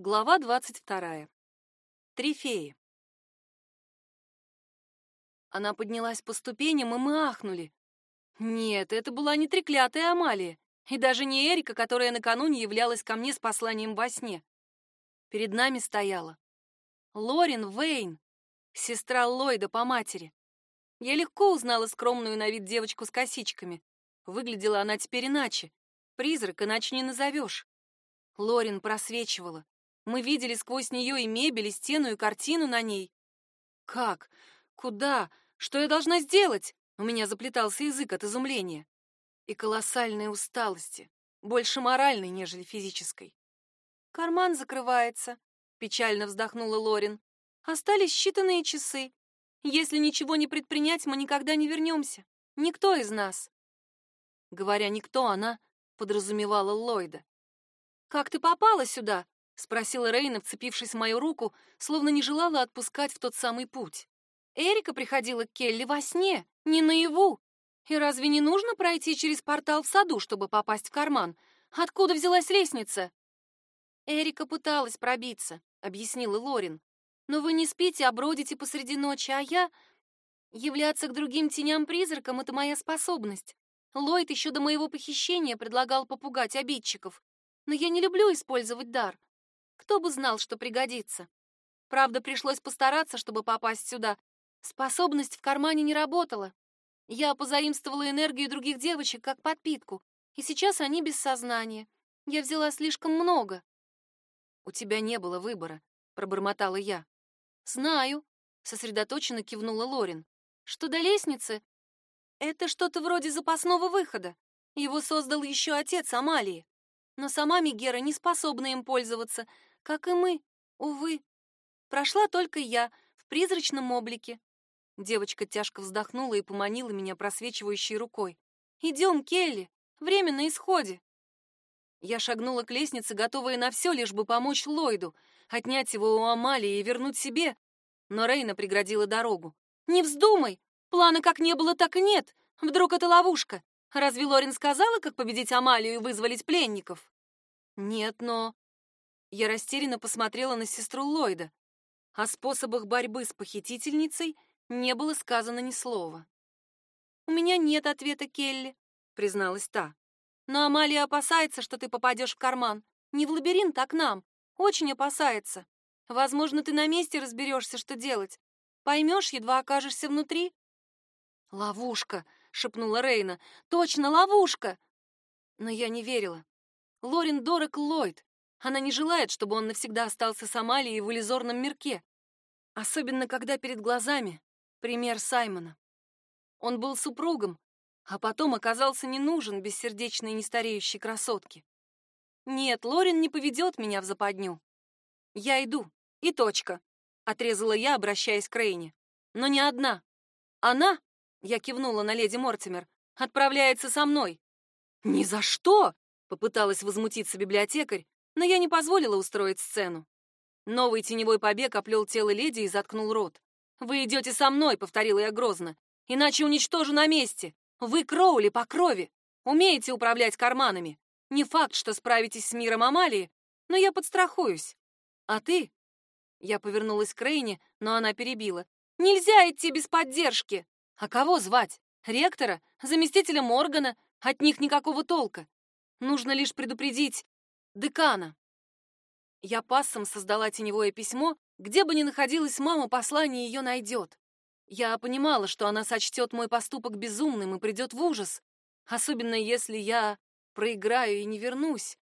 Глава двадцать вторая. Три феи. Она поднялась по ступеням, и мы ахнули. Нет, это была не треклятая Амалия, и даже не Эрика, которая накануне являлась ко мне с посланием во сне. Перед нами стояла Лорин Вейн, сестра Ллойда по матери. Я легко узнала скромную на вид девочку с косичками. Выглядела она теперь иначе. Призрак иначе не назовешь. Лорин просвечивала. Мы видели сквозь нее и мебель, и стену, и картину на ней. Как? Куда? Что я должна сделать? У меня заплетался язык от изумления и колоссальной усталости, больше моральной, нежели физической. Карман закрывается, печально вздохнула Лорин. Остались считанные часы. Если ничего не предпринять, мы никогда не вернемся. Никто из нас. Говоря никто, она подразумевала Ллойда. Как ты попала сюда? Спросила Рейна, вцепившись в мою руку, словно не желала отпускать в тот самый путь. Эрика приходила к Келли во сне, не наяву. И разве не нужно пройти через портал в саду, чтобы попасть в карман? Откуда взялась лестница? Эрика пыталась пробиться, объяснила Лорин. Но вы не спите, а бродите посреди ночи, а я являться к другим теням-призракам это моя способность. Ллойд еще до моего похищения предлагал попугать обидчиков, но я не люблю использовать дар. Кто бы знал, что пригодится. Правда, пришлось постараться, чтобы попасть сюда. Способность в кармане не работала. Я позаимствовала энергию других девочек как подпитку, и сейчас они без сознания. Я взяла слишком много. У тебя не было выбора, пробормотала я. Знаю, сосредоточенно кивнула Лорин. Что до лестницы? Это что-то вроде запасного выхода. Его создал еще отец Амалии. Но сама Мигера не способна им пользоваться, как и мы, увы. Прошла только я в призрачном облике. Девочка тяжко вздохнула и поманила меня просвечивающей рукой. Идем, Келли, время на исходе. Я шагнула к лестнице, готовая на все, лишь бы помочь Ллойду, отнять его у Амалии и вернуть себе. Но Рейна преградила дорогу. «Не вздумай! Плана как не было, так и нет! Вдруг это ловушка? Разве Лорин сказала, как победить Амалию и вызволить пленников?» «Нет, но...» Я растерянно посмотрела на сестру Ллойда. О способах борьбы с похитительницей не было сказано ни слова. «У меня нет ответа, Келли», — призналась та. «Но Амалия опасается, что ты попадешь в карман. Не в лабиринт, а к нам. Очень опасается. Возможно, ты на месте разберешься, что делать. Поймешь, едва окажешься внутри». «Ловушка», — шепнула Рейна. «Точно, ловушка!» Но я не верила. Лорин дорог Ллойд. Она не желает, чтобы он навсегда остался с Амалией в иллюзорном мирке. Особенно, когда перед глазами пример Саймона. Он был супругом, а потом оказался не нужен бессердечной нестареющей красотке. Нет, Лорин не поведет меня в западню. Я иду, и точка, отрезала я, обращаясь к Рейне. Но не одна. Она, я кивнула на леди Мортимер, отправляется со мной. Ни за что, попыталась возмутиться библиотекарь, но я не позволила устроить сцену. Новый теневой побег оплел тело леди и заткнул рот. «Вы идете со мной», — повторила я грозно, — «иначе уничтожу на месте. Вы Кроули по крови, умеете управлять карманами. Не факт, что справитесь с миром Амалии, но я подстрахуюсь. А ты?» Я повернулась к Рейне, но она перебила. «Нельзя идти без поддержки!» «А кого звать? Ректора? Заместителя Моргана? От них никакого толка. Нужно лишь предупредить декана. Я пассом создала теневое письмо, где бы ни находилась мама, послание ее найдет. Я понимала, что она сочтет мой поступок безумным и придет в ужас, особенно если я проиграю и не вернусь.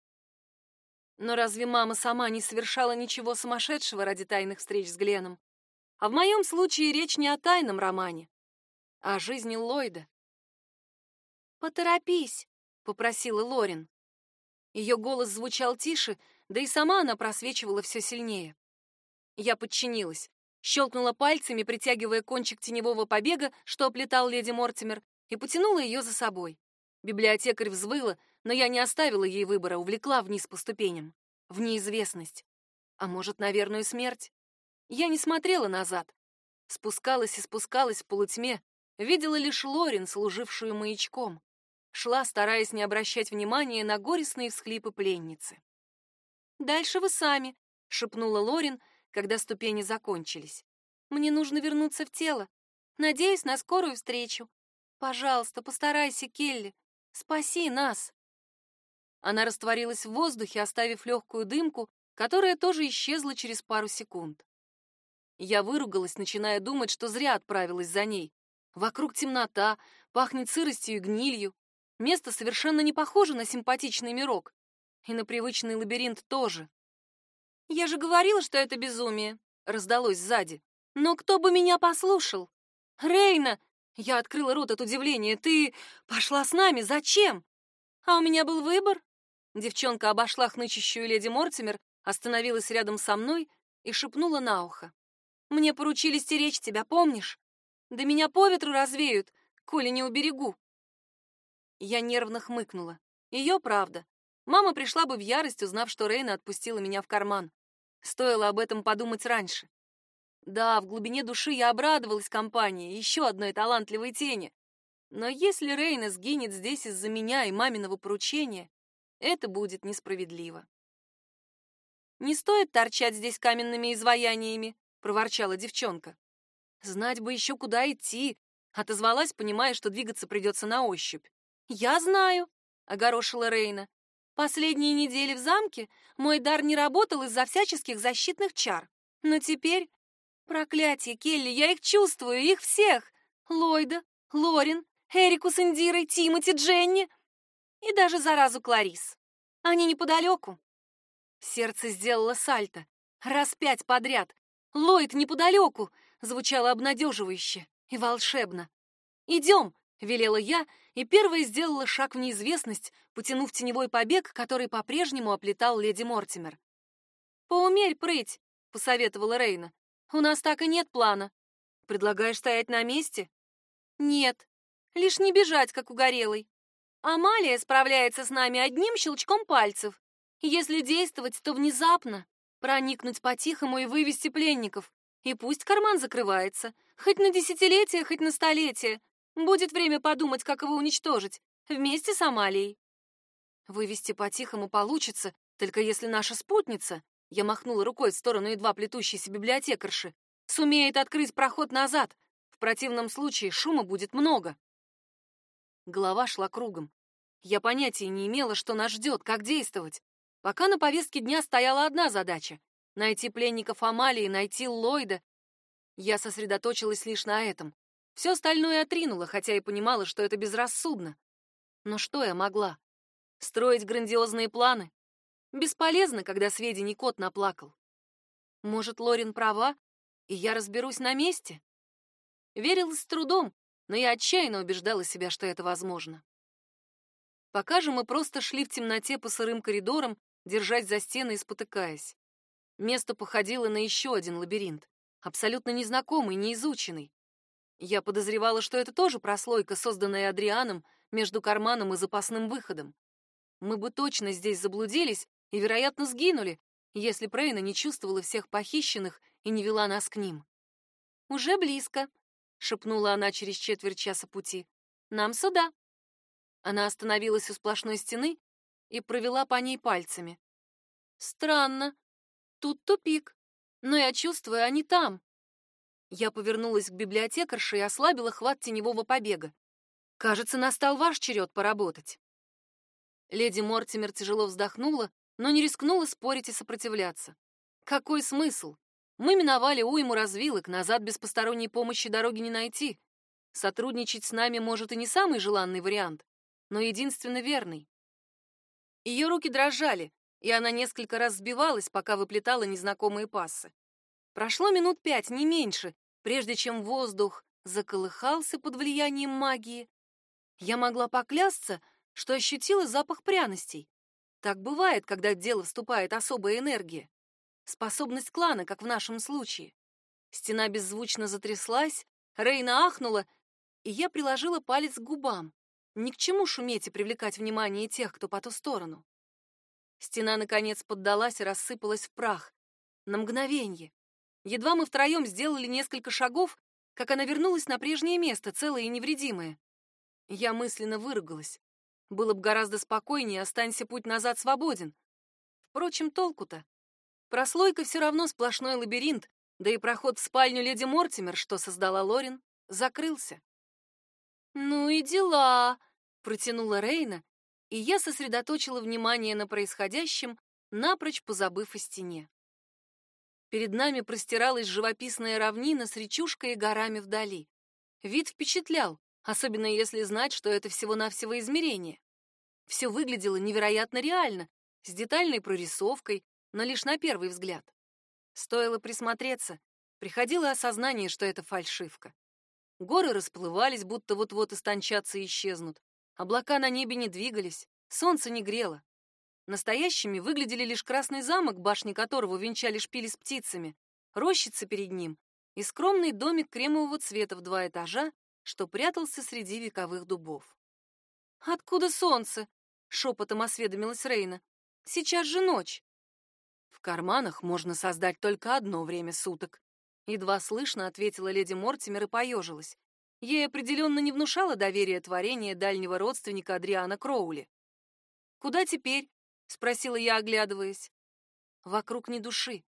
Но разве мама сама не совершала ничего сумасшедшего ради тайных встреч с Гленом? А в моем случае речь не о тайном романе, а о жизни Ллойда. «Поторопись», — попросила Лорин. Ее голос звучал тише, да и сама она просвечивала все сильнее. Я подчинилась, щелкнула пальцами, притягивая кончик теневого побега, что оплетал леди Мортимер, и потянула ее за собой. Библиотекарь взвыла, но я не оставила ей выбора, увлекла вниз по ступеням, в неизвестность. А может, на верную смерть? Я не смотрела назад. Спускалась и спускалась в полутьме, видела лишь Лорин, служившую маячком шла, стараясь не обращать внимания на горестные всхлипы пленницы. «Дальше вы сами», — шепнула Лорин, когда ступени закончились. «Мне нужно вернуться в тело. Надеюсь на скорую встречу. Пожалуйста, постарайся, Келли. Спаси нас!» Она растворилась в воздухе, оставив легкую дымку, которая тоже исчезла через пару секунд. Я выругалась, начиная думать, что зря отправилась за ней. Вокруг темнота, пахнет сыростью и гнилью. Место совершенно не похоже на симпатичный мирок. И на привычный лабиринт тоже. «Я же говорила, что это безумие», — раздалось сзади. «Но кто бы меня послушал?» «Рейна!» — я открыла рот от удивления. «Ты пошла с нами? Зачем?» «А у меня был выбор». Девчонка обошла хнычущую леди Мортимер, остановилась рядом со мной и шепнула на ухо. «Мне поручили стеречь тебя, помнишь? Да меня по ветру развеют, коли не уберегу. Я нервно хмыкнула. Ее правда. Мама пришла бы в ярость, узнав, что Рейна отпустила меня в карман. Стоило об этом подумать раньше. Да, в глубине души я обрадовалась компании, еще одной талантливой тени. Но если Рейна сгинет здесь из-за меня и маминого поручения, это будет несправедливо. «Не стоит торчать здесь каменными изваяниями», — проворчала девчонка. «Знать бы еще, куда идти», — отозвалась, понимая, что двигаться придется на ощупь. «Я знаю», — огорошила Рейна. «Последние недели в замке мой дар не работал из-за всяческих защитных чар. Но теперь... Проклятие, Келли, я их чувствую, их всех! Ллойда, Лорин, Эрику с Индирой, Тимоти, Дженни и даже заразу Кларис. Они неподалеку». Сердце сделало сальто. Раз пять подряд. Ллойд неподалеку, звучало обнадеживающе и волшебно. «Идем!» — велела я, и первая сделала шаг в неизвестность, потянув теневой побег, который по-прежнему оплетал леди Мортимер. «Поумерь прыть», — посоветовала Рейна. «У нас так и нет плана. Предлагаешь стоять на месте?» «Нет, лишь не бежать, как угорелый. Амалия справляется с нами одним щелчком пальцев. Если действовать, то внезапно, проникнуть по-тихому и вывести пленников. И пусть карман закрывается, хоть на десятилетие, хоть на столетие. Будет время подумать, как его уничтожить, вместе с Амалией. Вывести по-тихому получится, только если наша спутница, я махнула рукой в сторону едва плетущейся библиотекарши, сумеет открыть проход назад. В противном случае шума будет много. Голова шла кругом. Я понятия не имела, что нас ждет, как действовать. Пока на повестке дня стояла одна задача найти пленников Амалии, найти Ллойда. Я сосредоточилась лишь на этом. Все остальное отринула, хотя и понимала, что это безрассудно. Но что я могла? Строить грандиозные планы? Бесполезно, когда сведений кот наплакал. Может, Лорин права, и я разберусь на месте? Верилась с трудом, но я отчаянно убеждала себя, что это возможно. Пока же мы просто шли в темноте по сырым коридорам, держась за стены и спотыкаясь. Место походило на еще один лабиринт, абсолютно незнакомый, неизученный. Я подозревала, что это тоже прослойка, созданная Адрианом между карманом и запасным выходом. Мы бы точно здесь заблудились и, вероятно, сгинули, если Прейна не чувствовала всех похищенных и не вела нас к ним. «Уже близко», — шепнула она через четверть часа пути. «Нам сюда». Она остановилась у сплошной стены и провела по ней пальцами. «Странно», Тут тупик. Но я чувствую, они там. Я повернулась к библиотекарше и ослабила хват теневого побега. Кажется, настал ваш черед поработать. Леди Мортимер тяжело вздохнула, но не рискнула спорить и сопротивляться. Какой смысл? Мы миновали уйму развилок, назад без посторонней помощи дороги не найти. Сотрудничать с нами может и не самый желанный вариант, но единственно верный. Ее руки дрожали, и она несколько раз сбивалась, пока выплетала незнакомые пассы. Прошло минут пять, не меньше, прежде чем воздух заколыхался под влиянием магии. Я могла поклясться, что ощутила запах пряностей. Так бывает, когда в дело вступает особая энергия. Способность клана, как в нашем случае. Стена беззвучно затряслась, Рейна ахнула, и я приложила палец к губам. Ни к чему шуметь и привлекать внимание тех, кто по ту сторону. Стена, наконец, поддалась и рассыпалась в прах. На мгновение. Едва мы втроем сделали несколько шагов, как она вернулась на прежнее место, целая и невредимая. Я мысленно выругалась. Было бы гораздо спокойнее, останься путь назад свободен. Впрочем, толку-то? Прослойка все равно сплошной лабиринт, да и проход в спальню леди Мортимер, что создала Лорин, закрылся. «Ну и дела!» — протянула Рейна, и я сосредоточила внимание на происходящем, напрочь позабыв о стене. Перед нами простиралась живописная равнина с речушкой и горами вдали. Вид впечатлял, особенно если знать, что это всего-навсего измерение. Все выглядело невероятно реально, с детальной прорисовкой, но лишь на первый взгляд. Стоило присмотреться, приходило осознание, что это фальшивка. Горы расплывались, будто вот-вот истончатся и исчезнут. Облака на небе не двигались, солнце не грело. Настоящими выглядели лишь красный замок, башни которого венчали шпили с птицами, рощица перед ним и скромный домик кремового цвета в два этажа, что прятался среди вековых дубов. «Откуда солнце?» — шепотом осведомилась Рейна. «Сейчас же ночь». «В карманах можно создать только одно время суток», — едва слышно ответила леди Мортимер и поежилась. Ей определенно не внушало доверия творение дальнего родственника Адриана Кроули. «Куда теперь?» — спросила я, оглядываясь. Вокруг ни души,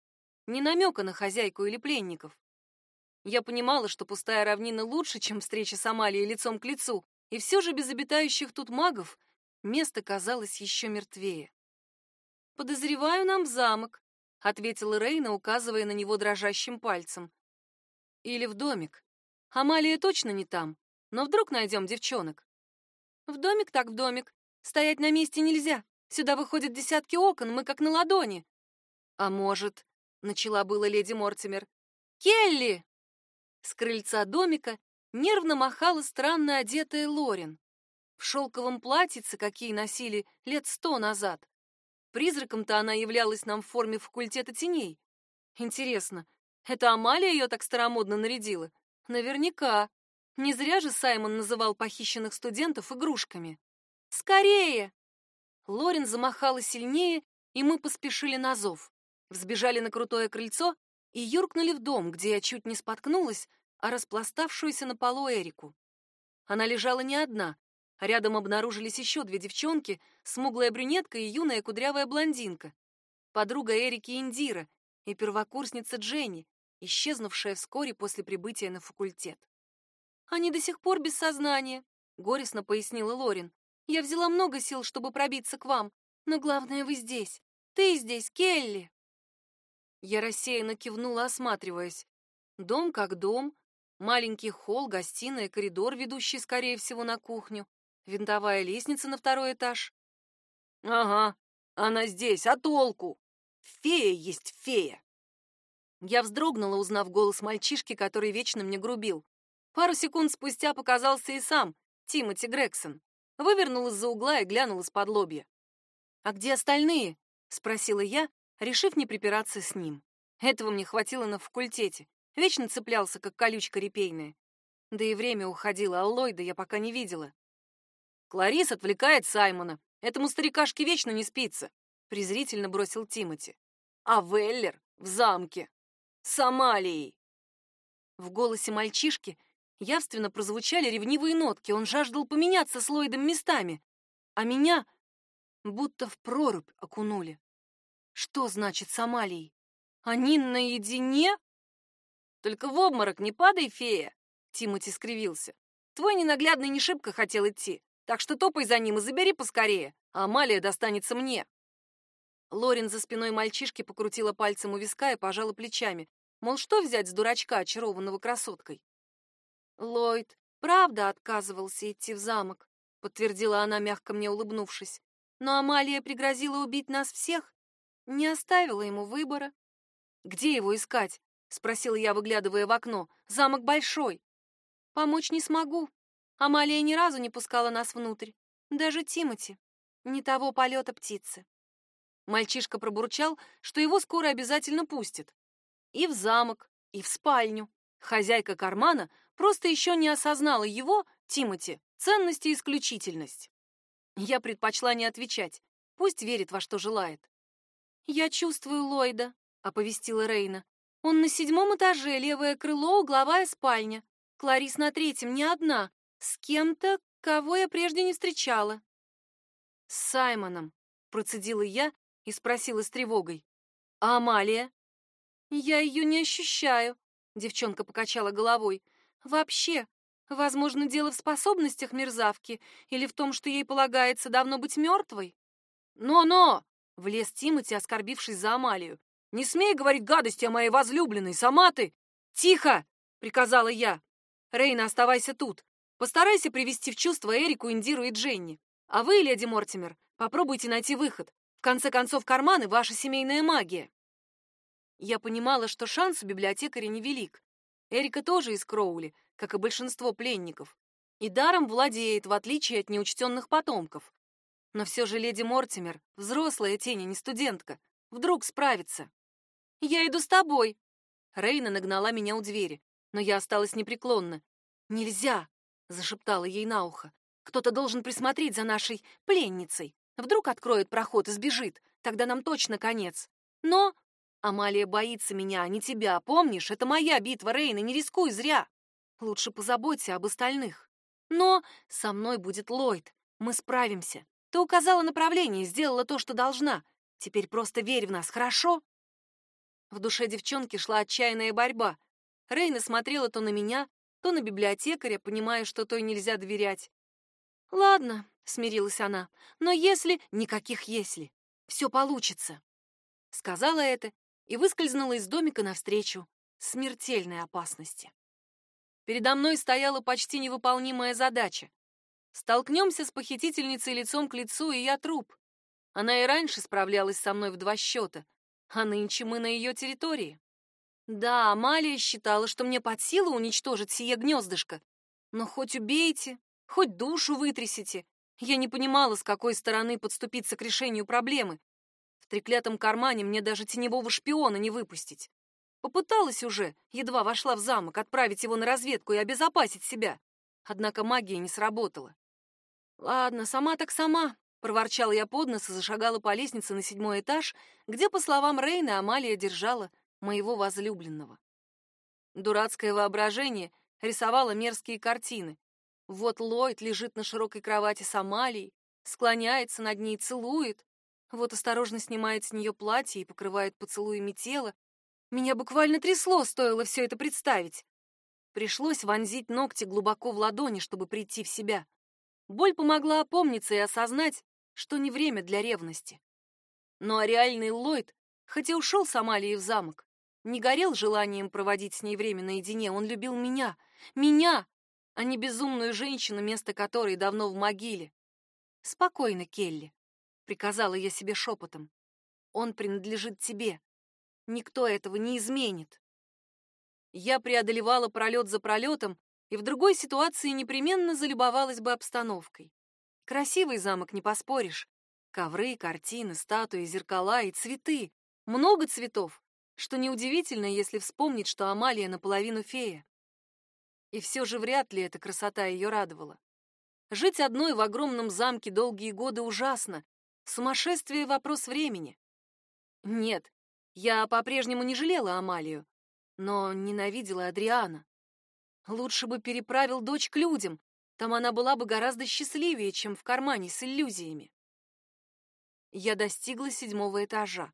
ни намека на хозяйку или пленников. Я понимала, что пустая равнина лучше, чем встреча с Амалией лицом к лицу, и все же без обитающих тут магов место казалось еще мертвее. «Подозреваю нам замок», — ответила Рейна, указывая на него дрожащим пальцем. «Или в домик. Амалия точно не там, но вдруг найдем девчонок. В домик так в домик. Стоять на месте нельзя. Сюда выходят десятки окон, мы как на ладони. А может, начала было леди Мортимер. Келли! С крыльца домика нервно махала странно одетая Лорин. В шелковом платьице, какие носили лет сто назад. Призраком-то она являлась нам в форме факультета теней. Интересно, это Амалия ее так старомодно нарядила? Наверняка. Не зря же Саймон называл похищенных студентов игрушками. Скорее! Лорин замахала сильнее, и мы поспешили на зов. Взбежали на крутое крыльцо и юркнули в дом, где я чуть не споткнулась, а распластавшуюся на полу Эрику. Она лежала не одна. Рядом обнаружились еще две девчонки, смуглая брюнетка и юная кудрявая блондинка. Подруга Эрики Индира и первокурсница Дженни, исчезнувшая вскоре после прибытия на факультет. «Они до сих пор без сознания», — горестно пояснила Лорин. «Я взяла много сил, чтобы пробиться к вам, но главное, вы здесь. Ты здесь, Келли!» Я рассеянно кивнула, осматриваясь. Дом как дом, маленький холл, гостиная, коридор, ведущий, скорее всего, на кухню, винтовая лестница на второй этаж. «Ага, она здесь, а толку? Фея есть фея!» Я вздрогнула, узнав голос мальчишки, который вечно мне грубил. Пару секунд спустя показался и сам, Тимоти Грегсон. Вывернул из-за угла и глянул из-под лобья. «А где остальные?» — спросила я, решив не припираться с ним. Этого мне хватило на факультете. Вечно цеплялся, как колючка репейная. Да и время уходило, а Ллойда я пока не видела. Кларис отвлекает Саймона. Этому старикашке вечно не спится, презрительно бросил Тимоти. А Веллер в замке с Амалией. В голосе мальчишки явственно прозвучали ревнивые нотки. Он жаждал поменяться с Ллойдом местами, а меня будто в прорубь окунули. Что значит с Амалией? Они наедине? Только в обморок не падай, фея, Тимати скривился. Твой ненаглядный не шибко хотел идти, так что топай за ним и забери поскорее, а Амалия достанется мне. Лорин за спиной мальчишки покрутила пальцем у виска и пожала плечами. Мол, что взять с дурачка, очарованного красоткой? Ллойд правда отказывался идти в замок, подтвердила она, мягко мне улыбнувшись. Но Амалия пригрозила убить нас всех, не оставила ему выбора. Где его искать? спросила я, выглядывая в окно. Замок большой. Помочь не смогу. Амалия ни разу не пускала нас внутрь. Даже Тимати. Не того полета птицы. Мальчишка пробурчал, что его скоро обязательно пустят. И в замок, и в спальню. Хозяйка кармана просто еще не осознала его, Тимати, ценность и исключительность. Я предпочла не отвечать. Пусть верит во что желает. «Я чувствую Ллойда», — оповестила Рейна. «Он на седьмом этаже, левое крыло, угловая спальня. Кларис на третьем, не одна. С кем-то, кого я прежде не встречала». «С Саймоном», — процедила я, и спросила с тревогой. А Амалия? Я ее не ощущаю, девчонка покачала головой. Вообще, возможно, дело в способностях мерзавки или в том, что ей полагается давно быть мертвой. Но-но! Влез Тимати, оскорбившись за Амалию. Не смей говорить гадости о моей возлюбленной, сама ты. Тихо, приказала я. Рейна, оставайся тут. Постарайся привести в чувство Эрику, Индиру и Дженни. А вы, леди Мортимер, попробуйте найти выход. В конце концов, карманы — ваша семейная магия. Я понимала, что шанс у библиотекаря невелик. Эрика тоже из Кроули, как и большинство пленников, и даром владеет, в отличие от неучтенных потомков. Но все же леди Мортимер, взрослая тень, а не студентка, вдруг справится. «Я иду с тобой!» Рейна нагнала меня у двери, но я осталась непреклонна. «Нельзя!» — зашептала ей на ухо. Кто-то должен присмотреть за нашей пленницей. Вдруг откроет проход и сбежит, тогда нам точно конец. Но Амалия боится меня, а не тебя, помнишь? Это моя битва, Рейна, не рискуй зря. Лучше позаботься об остальных. Но со мной будет Ллойд. Мы справимся. Ты указала направление, сделала то, что должна. Теперь просто верь в нас, хорошо? В душе девчонки шла отчаянная борьба. Рейна смотрела то на меня, то на библиотекаря, понимая, что той нельзя доверять. Ладно, смирилась она. Но если никаких если. Все получится. Сказала это и выскользнула из домика навстречу смертельной опасности. Передо мной стояла почти невыполнимая задача. Столкнемся с похитительницей лицом к лицу, и я труп. Она и раньше справлялась со мной в два счета, а нынче мы на ее территории. Да, Амалия считала, что мне под силу уничтожить сие гнездышко. Но хоть убейте, хоть душу вытрясите. Я не понимала, с какой стороны подступиться к решению проблемы. Треклятом кармане мне даже теневого шпиона не выпустить. Попыталась уже, едва вошла в замок, отправить его на разведку и обезопасить себя. Однако магия не сработала. Ладно, сама так сама, проворчала я под нос и зашагала по лестнице на седьмой этаж, где, по словам Рейна, Амалия держала моего возлюбленного. Дурацкое воображение рисовало мерзкие картины. Вот Ллойд лежит на широкой кровати с Амалией, склоняется над ней, целует. Вот осторожно снимает с нее платье и покрывает поцелуями тело. Меня буквально трясло, стоило все это представить. Пришлось вонзить ногти глубоко в ладони, чтобы прийти в себя. Боль помогла опомниться и осознать, что не время для ревности. Ну а реальный Ллойд, хоть и ушел с Амалией в замок, не горел желанием проводить с ней время наедине, он любил меня. Меня, а не безумную женщину, место которой давно в могиле. Спокойно, Келли, приказала я себе шепотом. Он принадлежит тебе. Никто этого не изменит. Я преодолевала пролет за пролетом, и в другой ситуации непременно залюбовалась бы обстановкой. Красивый замок, не поспоришь. Ковры, картины, статуи, зеркала и цветы. Много цветов, что неудивительно, если вспомнить, что Амалия наполовину фея. И все же вряд ли эта красота ее радовала. Жить одной в огромном замке долгие годы ужасно. Сумасшествие — вопрос времени. Нет, я по-прежнему не жалела Амалию, но ненавидела Адриана. Лучше бы переправил дочь к людям, там она была бы гораздо счастливее, чем в кармане с иллюзиями. Я достигла седьмого этажа,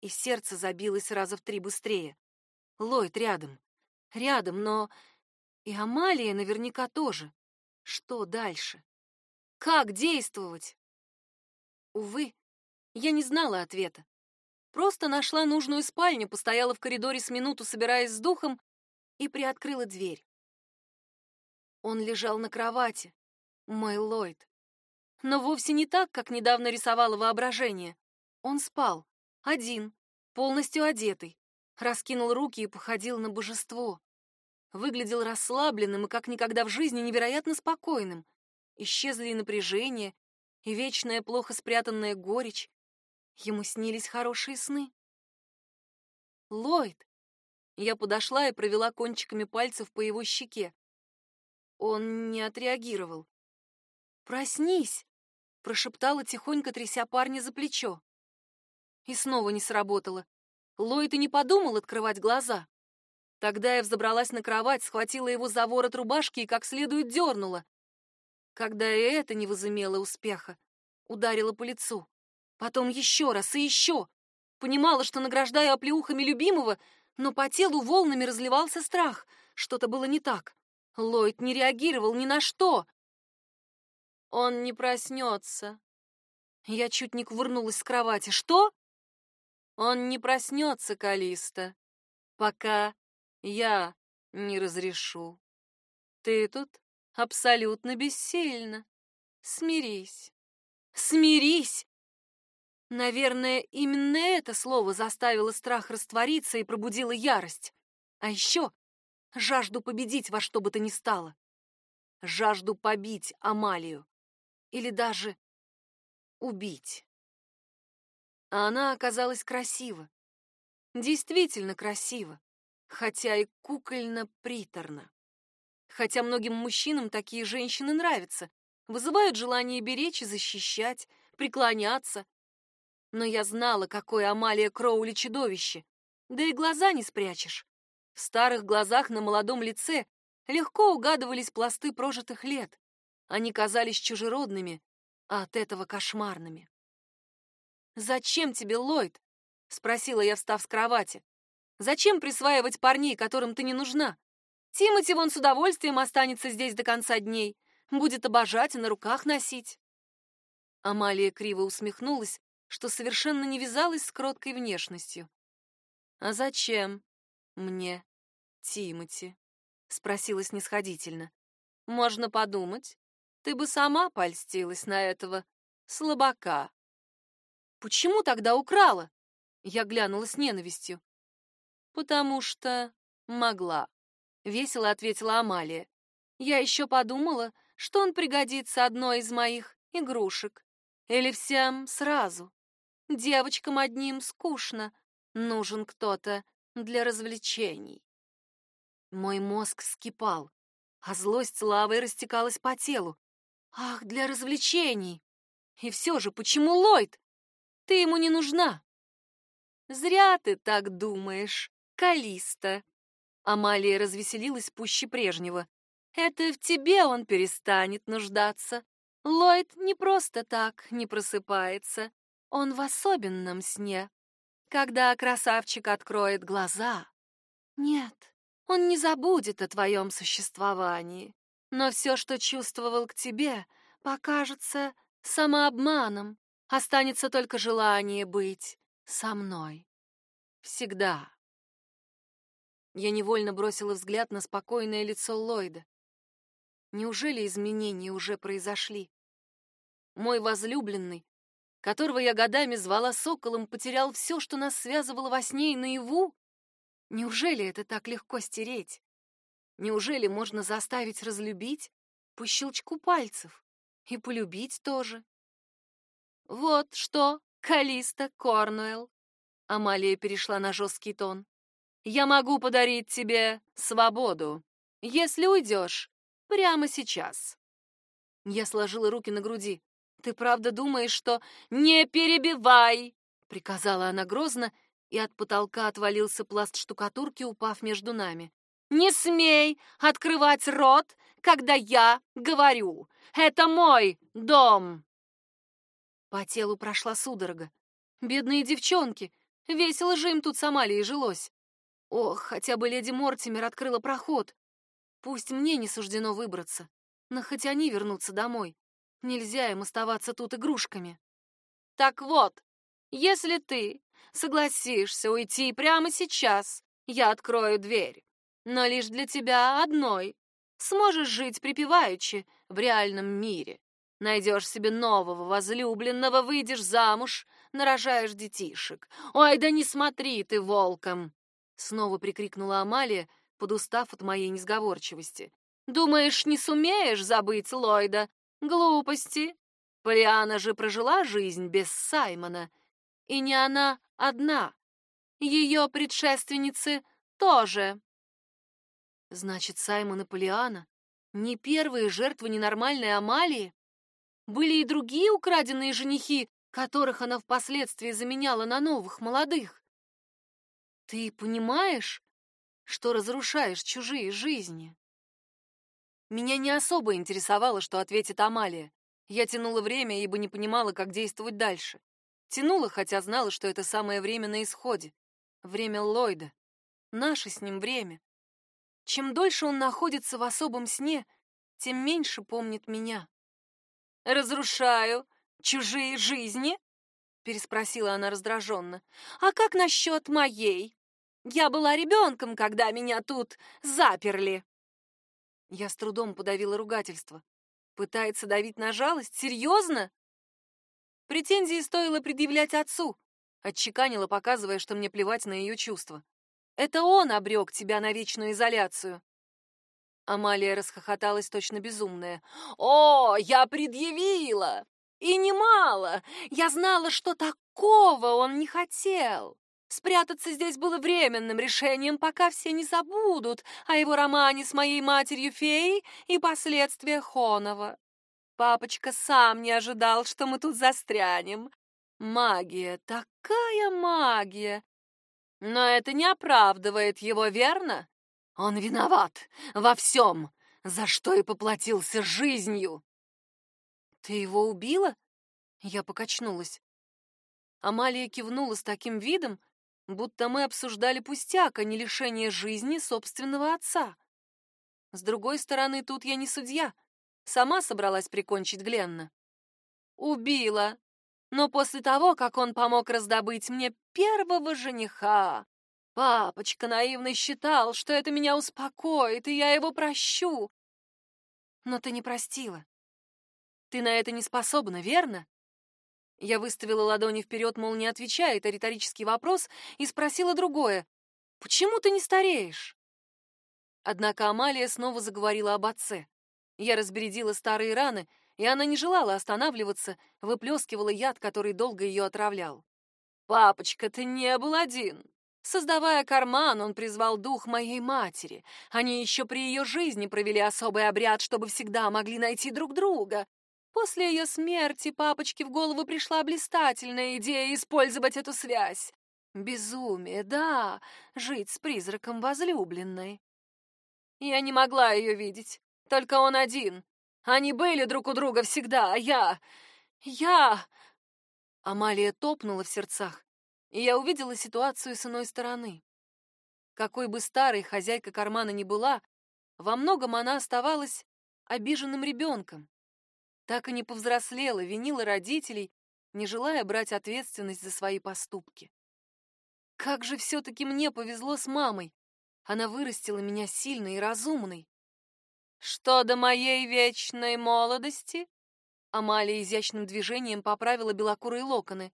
и сердце забилось раза в три быстрее. Ллойд рядом, рядом, но и Амалия наверняка тоже. Что дальше? Как действовать? Увы, я не знала ответа. Просто нашла нужную спальню, постояла в коридоре с минуту, собираясь с духом, и приоткрыла дверь. Он лежал на кровати, мой Ллойд. Но вовсе не так, как недавно рисовало воображение. Он спал, один, полностью одетый, раскинул руки и походил на божество выглядел расслабленным и как никогда в жизни невероятно спокойным. Исчезли и напряжение, и вечная плохо спрятанная горечь. Ему снились хорошие сны. Ллойд. Я подошла и провела кончиками пальцев по его щеке. Он не отреагировал. «Проснись!» — прошептала тихонько, тряся парня за плечо. И снова не сработало. Ллойд и не подумал открывать глаза. Тогда я взобралась на кровать, схватила его за ворот рубашки и как следует дернула. Когда и это не возымело успеха, ударила по лицу. Потом еще раз и еще. Понимала, что награждаю оплеухами любимого, но по телу волнами разливался страх. Что-то было не так. Ллойд не реагировал ни на что. Он не проснется. Я чуть не кувырнулась с кровати. Что? Он не проснется, Калиста, пока я не разрешу. Ты тут абсолютно бессильна. Смирись. Смирись! Наверное, именно это слово заставило страх раствориться и пробудило ярость. А еще жажду победить во что бы то ни стало. Жажду побить Амалию. Или даже убить. А она оказалась красива. Действительно красива, хотя и кукольно-приторно. Хотя многим мужчинам такие женщины нравятся, вызывают желание беречь и защищать, преклоняться, но я знала, какое Амалия Кроули чудовище. Да и глаза не спрячешь. В старых глазах на молодом лице легко угадывались пласты прожитых лет. Они казались чужеродными, а от этого кошмарными. «Зачем тебе, Ллойд?» — спросила я, встав с кровати. «Зачем присваивать парней, которым ты не нужна? Тимати вон с удовольствием останется здесь до конца дней, будет обожать и на руках носить». Амалия криво усмехнулась, что совершенно не вязалось с кроткой внешностью. «А зачем мне Тимати?» — спросила снисходительно. «Можно подумать, ты бы сама польстилась на этого слабака». «Почему тогда украла?» — я глянула с ненавистью. «Потому что могла», — весело ответила Амалия. «Я еще подумала, что он пригодится одной из моих игрушек. Или всем сразу. Девочкам одним скучно. Нужен кто-то для развлечений. Мой мозг вскипал, а злость лавой растекалась по телу. Ах, для развлечений! И все же, почему Ллойд? Ты ему не нужна. Зря ты так думаешь, Калиста. Амалия развеселилась пуще прежнего. Это в тебе он перестанет нуждаться. Ллойд не просто так не просыпается. Он в особенном сне, когда красавчик откроет глаза. Нет, он не забудет о твоем существовании, но все, что чувствовал к тебе, покажется самообманом. Останется только желание быть со мной. Всегда. Я невольно бросила взгляд на спокойное лицо Ллойда. Неужели изменения уже произошли? Мой возлюбленный которого я годами звала соколом, потерял все, что нас связывало во сне и наяву? Неужели это так легко стереть? Неужели можно заставить разлюбить по щелчку пальцев? И полюбить тоже? Вот что, Калиста Корнуэлл. Амалия перешла на жесткий тон. Я могу подарить тебе свободу, если уйдешь прямо сейчас. Я сложила руки на груди. Ты правда думаешь, что не перебивай, приказала она грозно, и от потолка отвалился пласт штукатурки, упав между нами. Не смей открывать рот, когда я говорю. Это мой дом. По телу прошла судорога. Бедные девчонки, весело же им тут с Амалией жилось. Ох, хотя бы леди Мортимер открыла проход. Пусть мне не суждено выбраться, но хоть они вернутся домой. Нельзя им оставаться тут игрушками. Так вот, если ты согласишься уйти прямо сейчас, я открою дверь. Но лишь для тебя одной. Сможешь жить припеваючи в реальном мире. Найдешь себе нового возлюбленного, выйдешь замуж, нарожаешь детишек. Ой, да не смотри ты волком!» Снова прикрикнула Амалия, подустав от моей несговорчивости. «Думаешь, не сумеешь забыть Ллойда, Глупости. Полиана же прожила жизнь без Саймона. И не она одна. Ее предшественницы тоже. Значит, Саймон и Полиана не первые жертвы ненормальной Амалии? Были и другие украденные женихи, которых она впоследствии заменяла на новых, молодых. Ты понимаешь, что разрушаешь чужие жизни? Меня не особо интересовало, что ответит Амалия. Я тянула время, ибо не понимала, как действовать дальше. Тянула, хотя знала, что это самое время на исходе. Время Ллойда. Наше с ним время. Чем дольше он находится в особом сне, тем меньше помнит меня. «Разрушаю чужие жизни?» — переспросила она раздраженно. «А как насчет моей? Я была ребенком, когда меня тут заперли». Я с трудом подавила ругательство. Пытается давить на жалость? Серьезно? Претензии стоило предъявлять отцу, отчеканила, показывая, что мне плевать на ее чувства. Это он обрек тебя на вечную изоляцию. Амалия расхохоталась точно безумная. «О, я предъявила! И немало! Я знала, что такого он не хотел. Спрятаться здесь было временным решением, пока все не забудут о его романе с моей матерью-феей и последствиях Хонова. Папочка сам не ожидал, что мы тут застрянем. Магия, такая магия! Но это не оправдывает его, верно? Он виноват во всем, за что и поплатился жизнью. Ты его убила? Я покачнулась. Амалия кивнула с таким видом, будто мы обсуждали пустяк, а не лишение жизни собственного отца. С другой стороны, тут я не судья. Сама собралась прикончить Гленна. Убила. Но после того, как он помог раздобыть мне первого жениха, папочка наивный считал, что это меня успокоит, и я его прощу. Но ты не простила. Ты на это не способна, верно? Я выставила ладони вперед, мол, не отвечая, это риторический вопрос, и спросила другое. «Почему ты не стареешь?» Однако Амалия снова заговорила об отце. Я разбередила старые раны, и она не желала останавливаться, выплескивала яд, который долго ее отравлял. «Папочка, ты не был один. Создавая карман, он призвал дух моей матери. Они еще при ее жизни провели особый обряд, чтобы всегда могли найти друг друга. После ее смерти папочке в голову пришла блистательная идея использовать эту связь. Безумие, да, жить с призраком возлюбленной. Я не могла ее видеть, только он один. Они были друг у друга всегда, а я... Я... Амалия топнула в сердцах, и я увидела ситуацию с иной стороны. Какой бы старой хозяйка кармана ни была, во многом она оставалась обиженным ребенком так и не повзрослела, винила родителей, не желая брать ответственность за свои поступки. Как же все-таки мне повезло с мамой. Она вырастила меня сильной и разумной. Что до моей вечной молодости? Амалия изящным движением поправила белокурые локоны.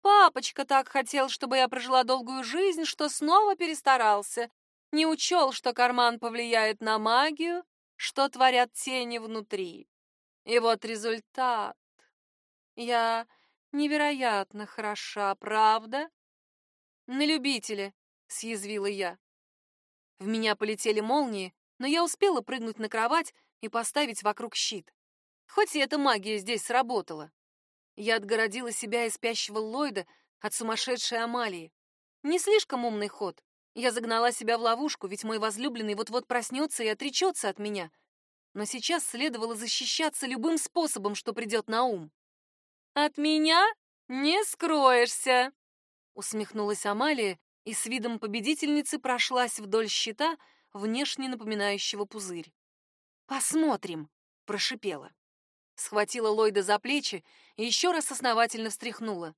Папочка так хотел, чтобы я прожила долгую жизнь, что снова перестарался. Не учел, что карман повлияет на магию, что творят тени внутри. И вот результат. Я невероятно хороша, правда? На любителя, съязвила я. В меня полетели молнии, но я успела прыгнуть на кровать и поставить вокруг щит. Хоть и эта магия здесь сработала. Я отгородила себя и спящего Ллойда от сумасшедшей Амалии. Не слишком умный ход. Я загнала себя в ловушку, ведь мой возлюбленный вот-вот проснется и отречется от меня но сейчас следовало защищаться любым способом, что придет на ум. «От меня не скроешься!» Усмехнулась Амалия и с видом победительницы прошлась вдоль щита, внешне напоминающего пузырь. «Посмотрим!» — прошипела. Схватила Ллойда за плечи и еще раз основательно встряхнула.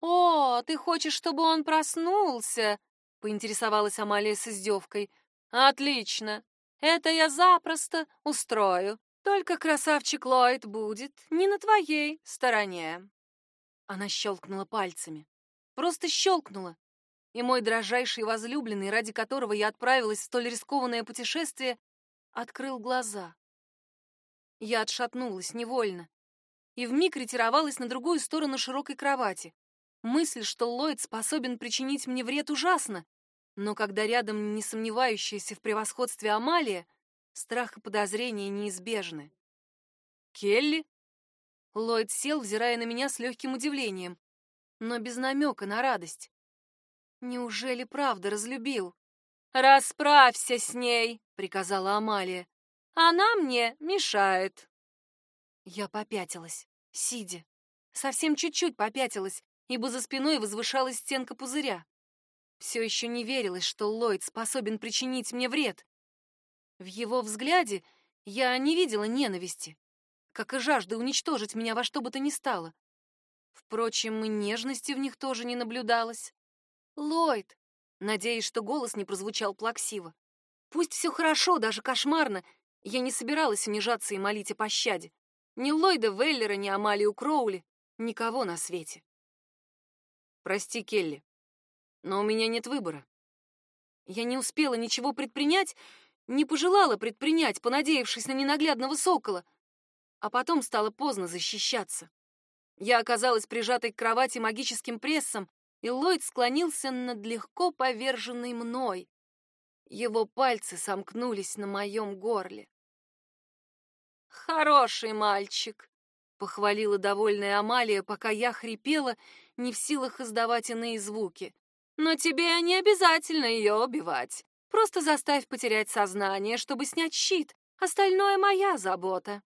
«О, ты хочешь, чтобы он проснулся?» — поинтересовалась Амалия с издевкой. «Отлично! Это я запросто устрою. Только красавчик Ллойд будет не на твоей стороне. Она щелкнула пальцами. Просто щелкнула. И мой дрожайший возлюбленный, ради которого я отправилась в столь рискованное путешествие, открыл глаза. Я отшатнулась невольно и вмиг ретировалась на другую сторону широкой кровати. Мысль, что Ллойд способен причинить мне вред, ужасна, но когда рядом не сомневающаяся в превосходстве Амалия, страх и подозрения неизбежны. «Келли?» Ллойд сел, взирая на меня с легким удивлением, но без намека на радость. Неужели правда разлюбил? «Расправься с ней!» — приказала Амалия. «Она мне мешает!» Я попятилась, сидя. Совсем чуть-чуть попятилась, ибо за спиной возвышалась стенка пузыря. Все еще не верилось, что Ллойд способен причинить мне вред. В его взгляде я не видела ненависти, как и жажды уничтожить меня во что бы то ни стало. Впрочем, и нежности в них тоже не наблюдалось. Ллойд, надеясь, что голос не прозвучал плаксиво. Пусть все хорошо, даже кошмарно, я не собиралась унижаться и молить о пощаде. Ни Ллойда Веллера, ни Амалию Кроули, никого на свете. Прости, Келли, но у меня нет выбора. Я не успела ничего предпринять, не пожелала предпринять, понадеявшись на ненаглядного сокола, а потом стало поздно защищаться. Я оказалась прижатой к кровати магическим прессом, и Ллойд склонился над легко поверженной мной. Его пальцы сомкнулись на моем горле. «Хороший мальчик», — похвалила довольная Амалия, пока я хрипела, не в силах издавать иные звуки. «Но тебе не обязательно ее убивать. Просто заставь потерять сознание, чтобы снять щит. Остальное моя забота».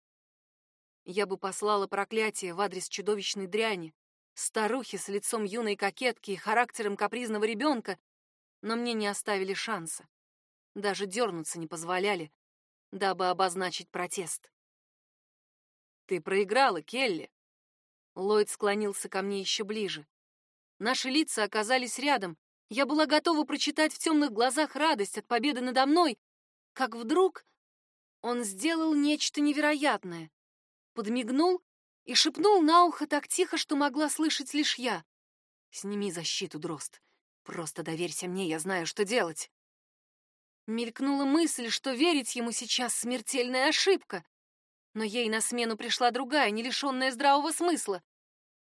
Я бы послала проклятие в адрес чудовищной дряни, старухи с лицом юной кокетки и характером капризного ребенка, но мне не оставили шанса. Даже дернуться не позволяли, дабы обозначить протест. «Ты проиграла, Келли!» Ллойд склонился ко мне еще ближе. Наши лица оказались рядом. Я была готова прочитать в темных глазах радость от победы надо мной, как вдруг он сделал нечто невероятное. Подмигнул и шепнул на ухо так тихо, что могла слышать лишь я. «Сними защиту, Дрозд. Просто доверься мне, я знаю, что делать». Мелькнула мысль, что верить ему сейчас смертельная ошибка. Но ей на смену пришла другая, не лишенная здравого смысла.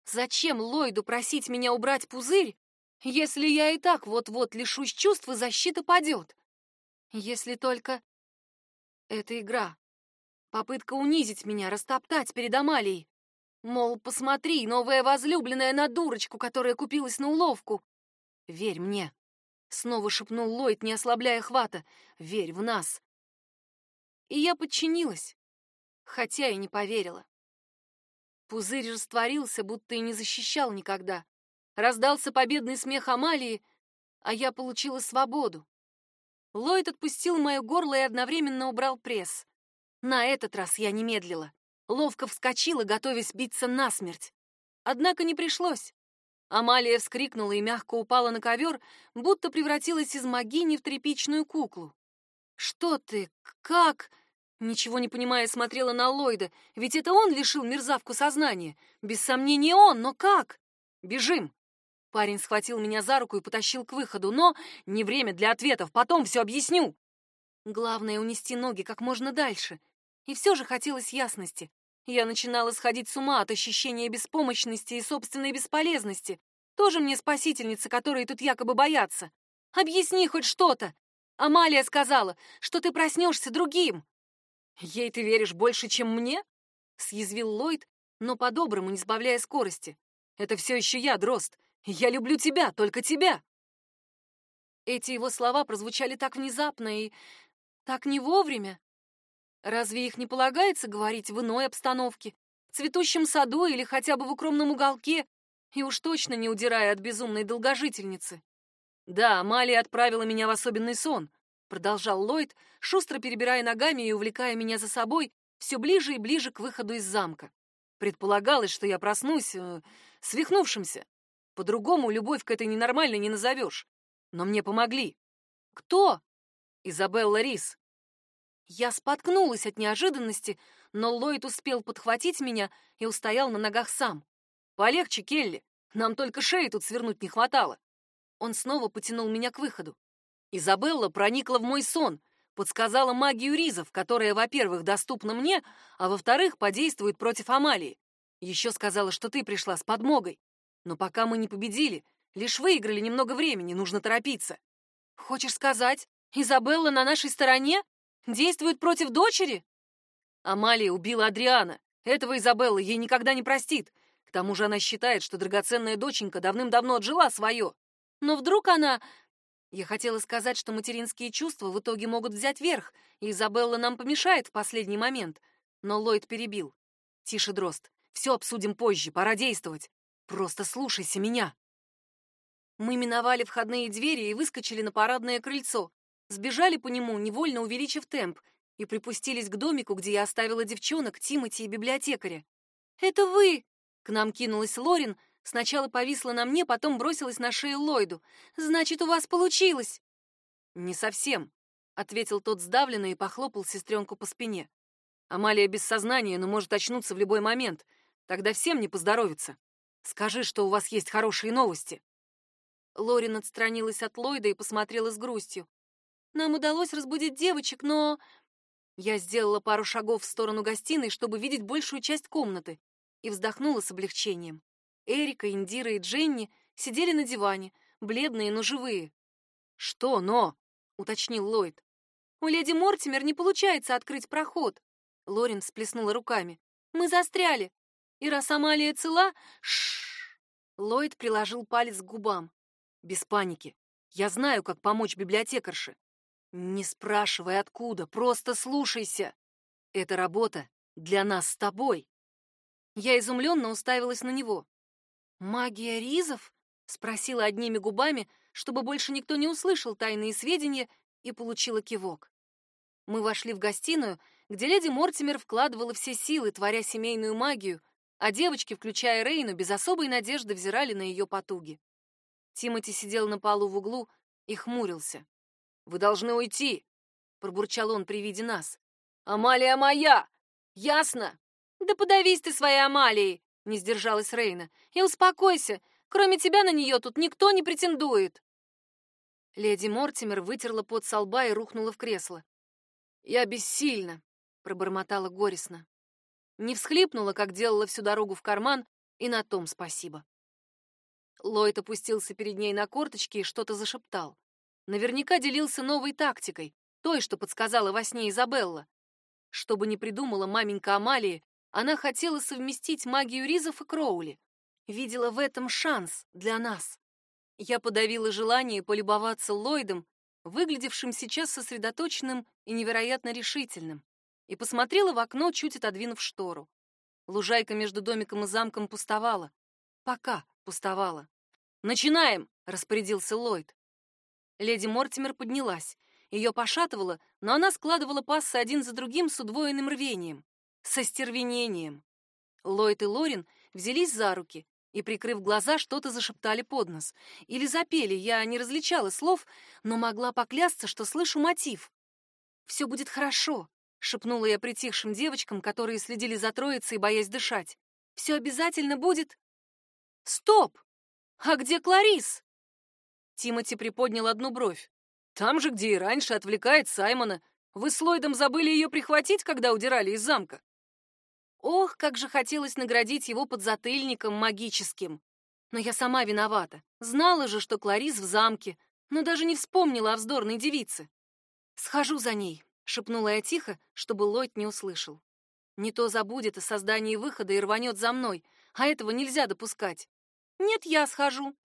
Зачем Ллойду просить меня убрать пузырь, если я и так вот-вот лишусь чувств и защита падет? Если только... Это игра. Попытка унизить меня, растоптать перед Амалией. Мол, посмотри, новая возлюбленная на дурочку, которая купилась на уловку. Верь мне. Снова шепнул Ллойд, не ослабляя хвата. Верь в нас. И я подчинилась хотя и не поверила. Пузырь растворился, будто и не защищал никогда. Раздался победный смех Амалии, а я получила свободу. Ллойд отпустил мое горло и одновременно убрал пресс. На этот раз я не медлила. Ловко вскочила, готовясь биться насмерть. Однако не пришлось. Амалия вскрикнула и мягко упала на ковер, будто превратилась из могини в тряпичную куклу. «Что ты? Как?» Ничего не понимая, смотрела на Ллойда, ведь это он лишил мерзавку сознания. Без сомнения он, но как? Бежим. Парень схватил меня за руку и потащил к выходу, но не время для ответов, потом все объясню. Главное — унести ноги как можно дальше. И все же хотелось ясности. Я начинала сходить с ума от ощущения беспомощности и собственной бесполезности. Тоже мне спасительница, которые тут якобы боятся. Объясни хоть что-то. Амалия сказала, что ты проснешься другим. «Ей ты веришь больше, чем мне?» — съязвил Ллойд, но по-доброму, не сбавляя скорости. «Это все еще я, Дрозд. Я люблю тебя, только тебя!» Эти его слова прозвучали так внезапно и так не вовремя. Разве их не полагается говорить в иной обстановке, в цветущем саду или хотя бы в укромном уголке, и уж точно не удирая от безумной долгожительницы? Да, Амалия отправила меня в особенный сон, продолжал Ллойд, шустро перебирая ногами и увлекая меня за собой все ближе и ближе к выходу из замка. Предполагалось, что я проснусь э, свихнувшимся. По-другому любовь к этой ненормальной не назовешь. Но мне помогли. Кто? Изабелла Рис. Я споткнулась от неожиданности, но Ллойд успел подхватить меня и устоял на ногах сам. Полегче, Келли. Нам только шеи тут свернуть не хватало. Он снова потянул меня к выходу. Изабелла проникла в мой сон, подсказала магию ризов, которая, во-первых, доступна мне, а во-вторых, подействует против Амалии. Еще сказала, что ты пришла с подмогой. Но пока мы не победили, лишь выиграли немного времени, нужно торопиться. Хочешь сказать, Изабелла на нашей стороне? Действует против дочери? Амалия убила Адриана. Этого Изабелла ей никогда не простит. К тому же она считает, что драгоценная доченька давным-давно отжила свое. Но вдруг она я хотела сказать, что материнские чувства в итоге могут взять верх, и Изабелла нам помешает в последний момент. Но Ллойд перебил. «Тише, Дрозд. Все обсудим позже. Пора действовать. Просто слушайся меня. Мы миновали входные двери и выскочили на парадное крыльцо, сбежали по нему, невольно увеличив темп, и припустились к домику, где я оставила девчонок, Тимати и библиотекаря. «Это вы!» — к нам кинулась Лорин, сначала повисла на мне, потом бросилась на шею Ллойду. «Значит, у вас получилось!» «Не совсем», — ответил тот сдавленно и похлопал сестренку по спине. «Амалия без сознания, но может очнуться в любой момент. Тогда всем не поздоровится. Скажи, что у вас есть хорошие новости». Лорин отстранилась от Ллойда и посмотрела с грустью. «Нам удалось разбудить девочек, но я сделала пару шагов в сторону гостиной, чтобы видеть большую часть комнаты, и вздохнула с облегчением. Эрика, Индира и Дженни сидели на диване, бледные, но живые. «Что «но»?» — уточнил Ллойд. «У леди Мортимер не получается открыть проход». Лорин всплеснула руками. «Мы застряли. И раз Амалия цела...» Шш. Ллойд приложил палец к губам. «Без паники. Я знаю, как помочь библиотекарше. Не спрашивай откуда, просто слушайся. Это работа для нас с тобой. Я изумленно уставилась на него. Магия ризов? спросила одними губами, чтобы больше никто не услышал тайные сведения, и получила кивок. Мы вошли в гостиную, где леди Мортимер вкладывала все силы, творя семейную магию, а девочки, включая Рейну, без особой надежды взирали на ее потуги. Тимоти сидел на полу в углу и хмурился. Вы должны уйти, пробурчал он при виде нас. Амалия моя! Ясно? Да подавись ты своей Амалией, не сдержалась Рейна. И успокойся, кроме тебя на нее тут никто не претендует. Леди Мортимер вытерла пот со лба и рухнула в кресло. Я бессильна, пробормотала горестно. Не всхлипнула, как делала всю дорогу в карман, и на том спасибо. Ллойд опустился перед ней на корточки и что-то зашептал. Наверняка делился новой тактикой, той, что подсказала во сне Изабелла. Что бы ни придумала маменька Амалии, она хотела совместить магию Ризов и Кроули. Видела в этом шанс для нас. Я подавила желание полюбоваться Ллойдом, выглядевшим сейчас сосредоточенным и невероятно решительным, и посмотрела в окно, чуть отодвинув штору. Лужайка между домиком и замком пустовала. Пока пустовала. «Начинаем!» — распорядился Ллойд. Леди Мортимер поднялась. Ее пошатывало, но она складывала пассы один за другим с удвоенным рвением, со стервенением. Ллойд и Лорин взялись за руки и, прикрыв глаза, что-то зашептали под нос. Или запели, я не различала слов, но могла поклясться, что слышу мотив. «Все будет хорошо», — шепнула я притихшим девочкам, которые следили за троицей, боясь дышать. «Все обязательно будет...» «Стоп! А где Кларис?» Тимати приподнял одну бровь. Там же, где и раньше, отвлекает Саймона. Вы с Ллойдом забыли ее прихватить, когда удирали из замка? Ох, как же хотелось наградить его подзатыльником магическим. Но я сама виновата. Знала же, что Кларис в замке, но даже не вспомнила о вздорной девице. «Схожу за ней», — шепнула я тихо, чтобы Ллойд не услышал. Не то забудет о создании выхода и рванет за мной, а этого нельзя допускать. «Нет, я схожу»,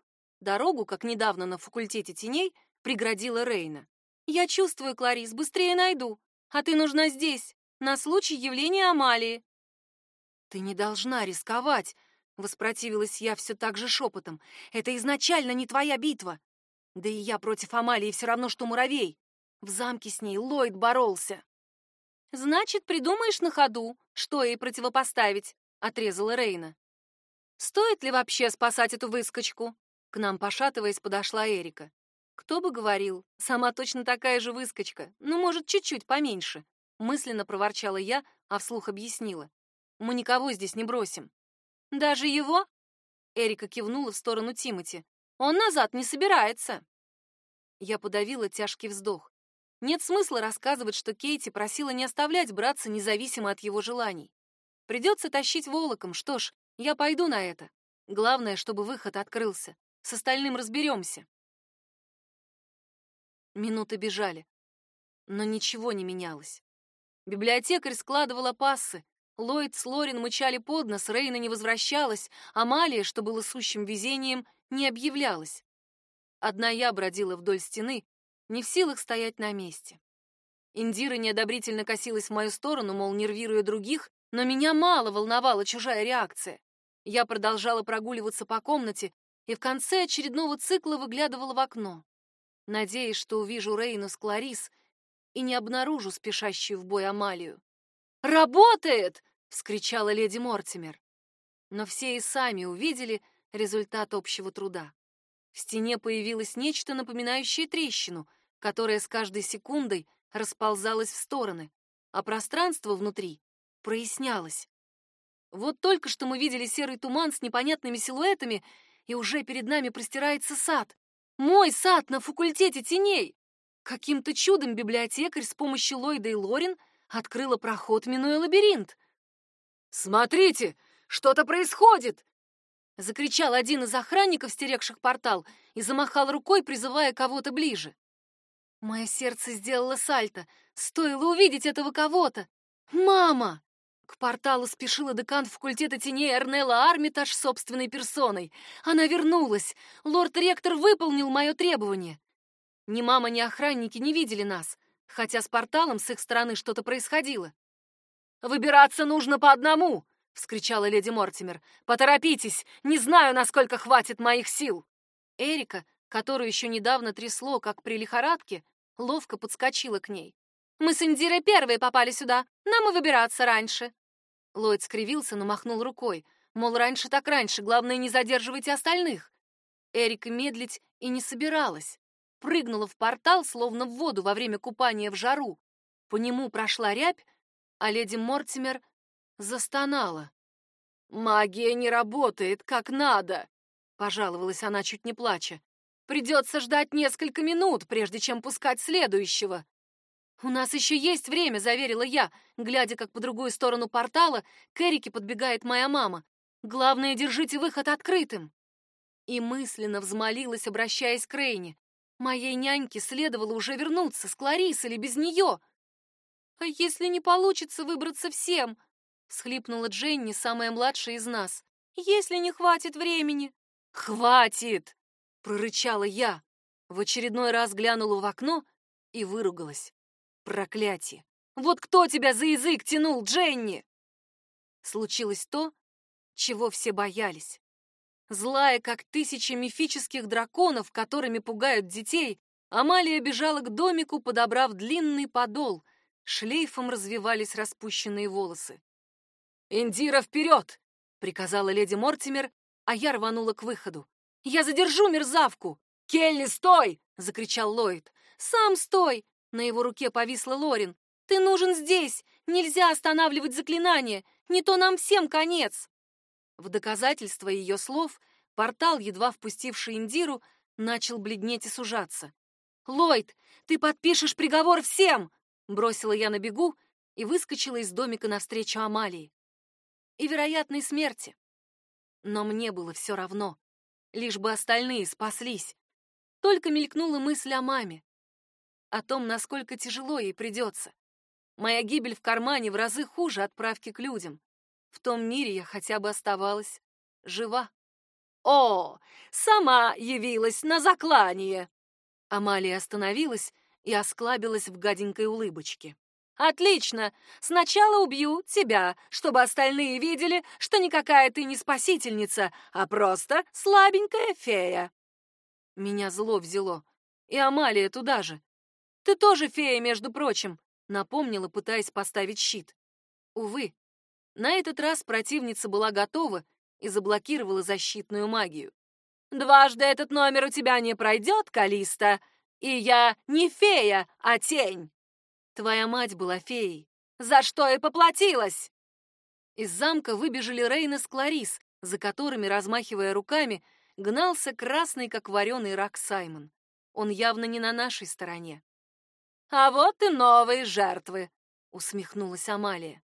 Дорогу, как недавно на факультете теней, преградила Рейна. «Я чувствую, Кларис, быстрее найду. А ты нужна здесь, на случай явления Амалии». «Ты не должна рисковать», — воспротивилась я все так же шепотом. «Это изначально не твоя битва. Да и я против Амалии все равно, что муравей. В замке с ней Ллойд боролся». «Значит, придумаешь на ходу, что ей противопоставить», — отрезала Рейна. «Стоит ли вообще спасать эту выскочку?» К нам, пошатываясь, подошла Эрика. Кто бы говорил, сама точно такая же выскочка, ну, может, чуть-чуть поменьше. Мысленно проворчала я, а вслух объяснила. Мы никого здесь не бросим. Даже его? Эрика кивнула в сторону Тимати. Он назад не собирается. Я подавила тяжкий вздох. Нет смысла рассказывать, что Кейти просила не оставлять братца независимо от его желаний. Придется тащить волоком, что ж, я пойду на это. Главное, чтобы выход открылся. С остальным разберемся. Минуты бежали, но ничего не менялось. Библиотекарь складывала пассы, Ллойд с Лорин мычали под нос, Рейна не возвращалась, Амалия, что было сущим везением, не объявлялась. Одна я бродила вдоль стены, не в силах стоять на месте. Индира неодобрительно косилась в мою сторону, мол, нервируя других, но меня мало волновала чужая реакция. Я продолжала прогуливаться по комнате и в конце очередного цикла выглядывала в окно, надеясь, что увижу Рейну с Кларис и не обнаружу спешащую в бой Амалию. «Работает!» — вскричала леди Мортимер. Но все и сами увидели результат общего труда. В стене появилось нечто напоминающее трещину, которая с каждой секундой расползалась в стороны, а пространство внутри прояснялось. Вот только что мы видели серый туман с непонятными силуэтами, и уже перед нами простирается сад. Мой сад на факультете теней! Каким-то чудом библиотекарь с помощью Ллойда и Лорин открыла проход, минуя лабиринт. «Смотрите, что-то происходит!» Закричал один из охранников, стерегших портал, и замахал рукой, призывая кого-то ближе. Мое сердце сделало сальто. Стоило увидеть этого кого-то. «Мама!» К порталу спешила декан факультета теней Эрнелла Армитаж собственной персоной. Она вернулась. Лорд-ректор выполнил мое требование. Ни мама, ни охранники не видели нас, хотя с порталом с их стороны что-то происходило. «Выбираться нужно по одному!» — вскричала леди Мортимер. «Поторопитесь! Не знаю, насколько хватит моих сил!» Эрика, которую еще недавно трясло, как при лихорадке, ловко подскочила к ней. «Мы с Индирой первые попали сюда, нам и выбираться раньше!» Ллойд скривился, но махнул рукой. Мол, раньше так раньше, главное, не задерживайте остальных. Эрика медлить и не собиралась. Прыгнула в портал, словно в воду во время купания в жару. По нему прошла рябь, а леди Мортимер застонала. «Магия не работает, как надо!» — пожаловалась она, чуть не плача. «Придется ждать несколько минут, прежде чем пускать следующего». «У нас еще есть время», — заверила я, глядя, как по другую сторону портала к Эрике подбегает моя мама. «Главное, держите выход открытым». И мысленно взмолилась, обращаясь к Рейне. Моей няньке следовало уже вернуться, с Кларис или без нее. «А если не получится выбраться всем?» — всхлипнула Дженни, самая младшая из нас. «Если не хватит времени». «Хватит!» — прорычала я. В очередной раз глянула в окно и выругалась. Проклятие! Вот кто тебя за язык тянул, Дженни? Случилось то, чего все боялись. Злая, как тысячи мифических драконов, которыми пугают детей, Амалия бежала к домику, подобрав длинный подол. Шлейфом развивались распущенные волосы. «Индира, вперед!» — приказала леди Мортимер, а я рванула к выходу. «Я задержу мерзавку!» «Келли, стой!» — закричал Ллойд. «Сам стой!» На его руке повисла Лорин. «Ты нужен здесь! Нельзя останавливать заклинание! Не то нам всем конец!» В доказательство ее слов портал, едва впустивший Индиру, начал бледнеть и сужаться. «Ллойд, ты подпишешь приговор всем!» Бросила я на бегу и выскочила из домика навстречу Амалии. И вероятной смерти. Но мне было все равно, лишь бы остальные спаслись. Только мелькнула мысль о маме о том, насколько тяжело ей придется. Моя гибель в кармане в разы хуже отправки к людям. В том мире я хотя бы оставалась жива. «О, сама явилась на заклание!» Амалия остановилась и осклабилась в гаденькой улыбочке. «Отлично! Сначала убью тебя, чтобы остальные видели, что никакая ты не спасительница, а просто слабенькая фея!» Меня зло взяло, и Амалия туда же. Ты тоже фея, между прочим, напомнила, пытаясь поставить щит. Увы, на этот раз противница была готова и заблокировала защитную магию. Дважды этот номер у тебя не пройдет, Калиста, и я не фея, а тень. Твоя мать была феей, за что и поплатилась. Из замка выбежали Рейна с Кларис, за которыми, размахивая руками, гнался красный, как вареный рак Саймон. Он явно не на нашей стороне. А вот и новые жертвы, усмехнулась Амалия.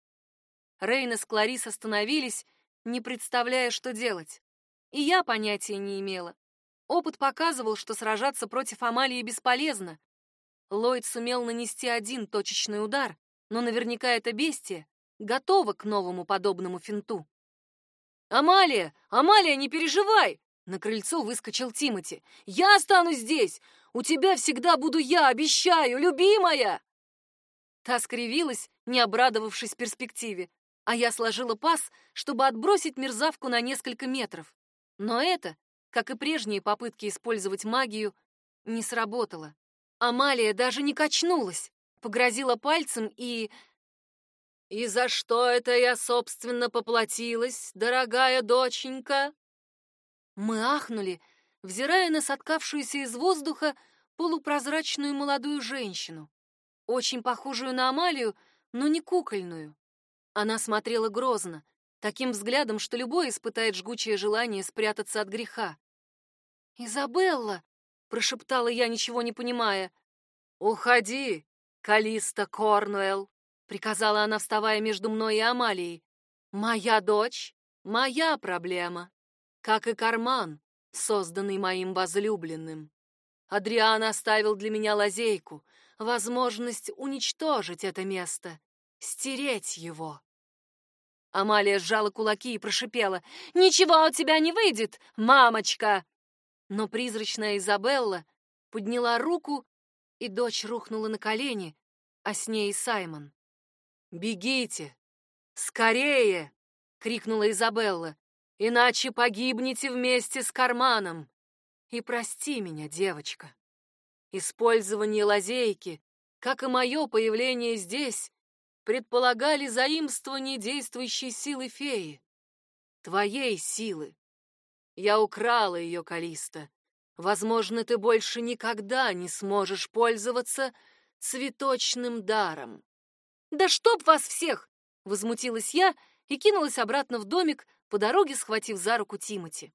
Рейна с Кларис остановились, не представляя, что делать. И я понятия не имела. Опыт показывал, что сражаться против Амалии бесполезно. Ллойд сумел нанести один точечный удар, но наверняка это бестия готова к новому подобному финту. «Амалия! Амалия, не переживай!» На крыльцо выскочил Тимати. «Я останусь здесь! У тебя всегда буду я, обещаю, любимая!» Та скривилась, не обрадовавшись перспективе. а я сложила пас, чтобы отбросить мерзавку на несколько метров. Но это, как и прежние попытки использовать магию, не сработало. Амалия даже не качнулась, погрозила пальцем и... «И за что это я, собственно, поплатилась, дорогая доченька?» Мы ахнули, взирая на соткавшуюся из воздуха полупрозрачную молодую женщину, очень похожую на Амалию, но не кукольную. Она смотрела грозно, таким взглядом, что любой испытает жгучее желание спрятаться от греха. «Изабелла!» — прошептала я, ничего не понимая. «Уходи, Калиста Корнуэлл!» — приказала она, вставая между мной и Амалией. «Моя дочь — моя проблема, как и карман, созданный моим возлюбленным. Адриан оставил для меня лазейку, возможность уничтожить это место, стереть его. Амалия сжала кулаки и прошипела. «Ничего у тебя не выйдет, мамочка!» Но призрачная Изабелла подняла руку, и дочь рухнула на колени, а с ней и Саймон. «Бегите! Скорее!» — крикнула Изабелла. «Иначе погибнете вместе с карманом! И прости меня, девочка! Использование лазейки, как и мое появление здесь, предполагали заимствование действующей силы феи. Твоей силы. Я украла ее, Калиста. Возможно, ты больше никогда не сможешь пользоваться цветочным даром. «Да чтоб вас всех!» — возмутилась я и кинулась обратно в домик, по дороге схватив за руку Тимати.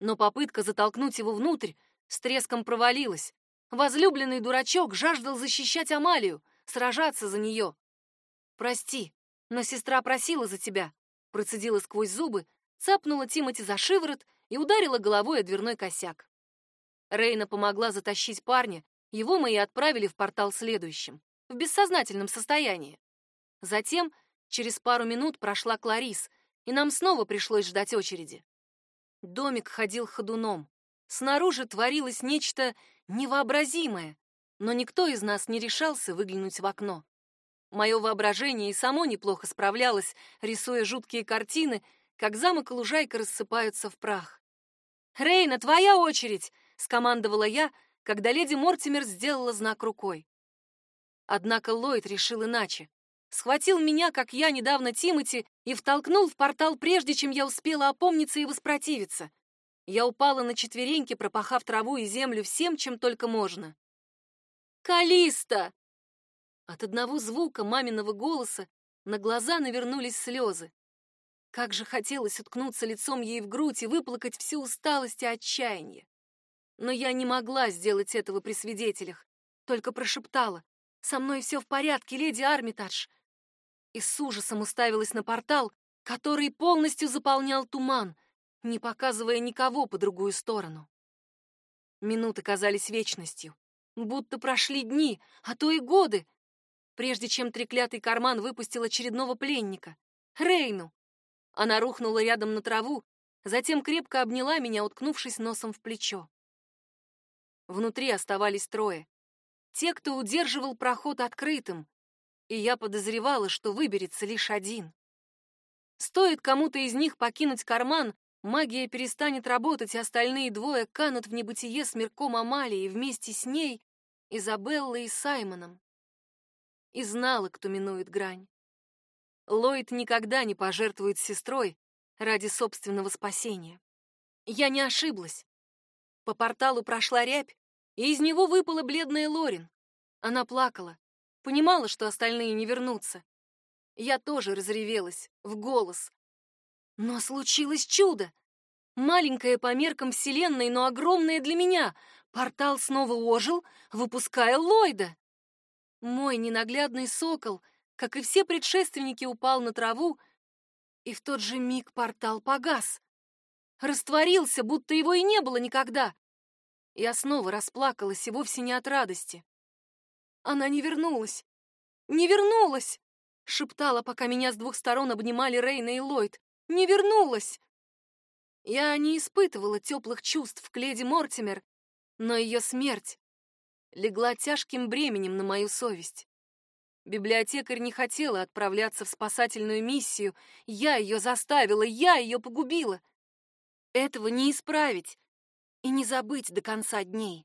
Но попытка затолкнуть его внутрь с треском провалилась. Возлюбленный дурачок жаждал защищать Амалию, сражаться за нее. «Прости, но сестра просила за тебя», — процедила сквозь зубы, цапнула Тимати за шиворот и ударила головой о дверной косяк. Рейна помогла затащить парня, его мы и отправили в портал следующим, в бессознательном состоянии. Затем, через пару минут, прошла Кларис, и нам снова пришлось ждать очереди. Домик ходил ходуном. Снаружи творилось нечто невообразимое, но никто из нас не решался выглянуть в окно. Мое воображение и само неплохо справлялось, рисуя жуткие картины, как замок и лужайка рассыпаются в прах. «Рейна, твоя очередь!» — скомандовала я, когда леди Мортимер сделала знак рукой. Однако Ллойд решил иначе схватил меня, как я недавно Тимати, и втолкнул в портал, прежде чем я успела опомниться и воспротивиться. Я упала на четвереньки, пропахав траву и землю всем, чем только можно. «Калиста!» От одного звука маминого голоса на глаза навернулись слезы. Как же хотелось уткнуться лицом ей в грудь и выплакать всю усталость и отчаяние. Но я не могла сделать этого при свидетелях, только прошептала. «Со мной все в порядке, леди Армитадж и с ужасом уставилась на портал, который полностью заполнял туман, не показывая никого по другую сторону. Минуты казались вечностью, будто прошли дни, а то и годы, прежде чем треклятый карман выпустил очередного пленника — Рейну. Она рухнула рядом на траву, затем крепко обняла меня, уткнувшись носом в плечо. Внутри оставались трое. Те, кто удерживал проход открытым, и я подозревала, что выберется лишь один. Стоит кому-то из них покинуть карман, магия перестанет работать, и остальные двое канут в небытие с мирком Амалии вместе с ней, Изабеллой и Саймоном. И знала, кто минует грань. Ллойд никогда не пожертвует сестрой ради собственного спасения. Я не ошиблась. По порталу прошла рябь, и из него выпала бледная Лорин. Она плакала, Понимала, что остальные не вернутся. Я тоже разревелась, в голос. Но случилось чудо. Маленькое по меркам Вселенной, но огромное для меня. Портал снова ожил, выпуская Ллойда. Мой ненаглядный сокол, как и все предшественники, упал на траву, и в тот же миг портал погас. Растворился, будто его и не было никогда. Я снова расплакалась, и вовсе не от радости. Она не вернулась. Не вернулась! Шептала, пока меня с двух сторон обнимали Рейна и Ллойд. Не вернулась! Я не испытывала теплых чувств к леди Мортимер, но ее смерть легла тяжким бременем на мою совесть. Библиотекарь не хотела отправляться в спасательную миссию. Я ее заставила, я ее погубила. Этого не исправить и не забыть до конца дней.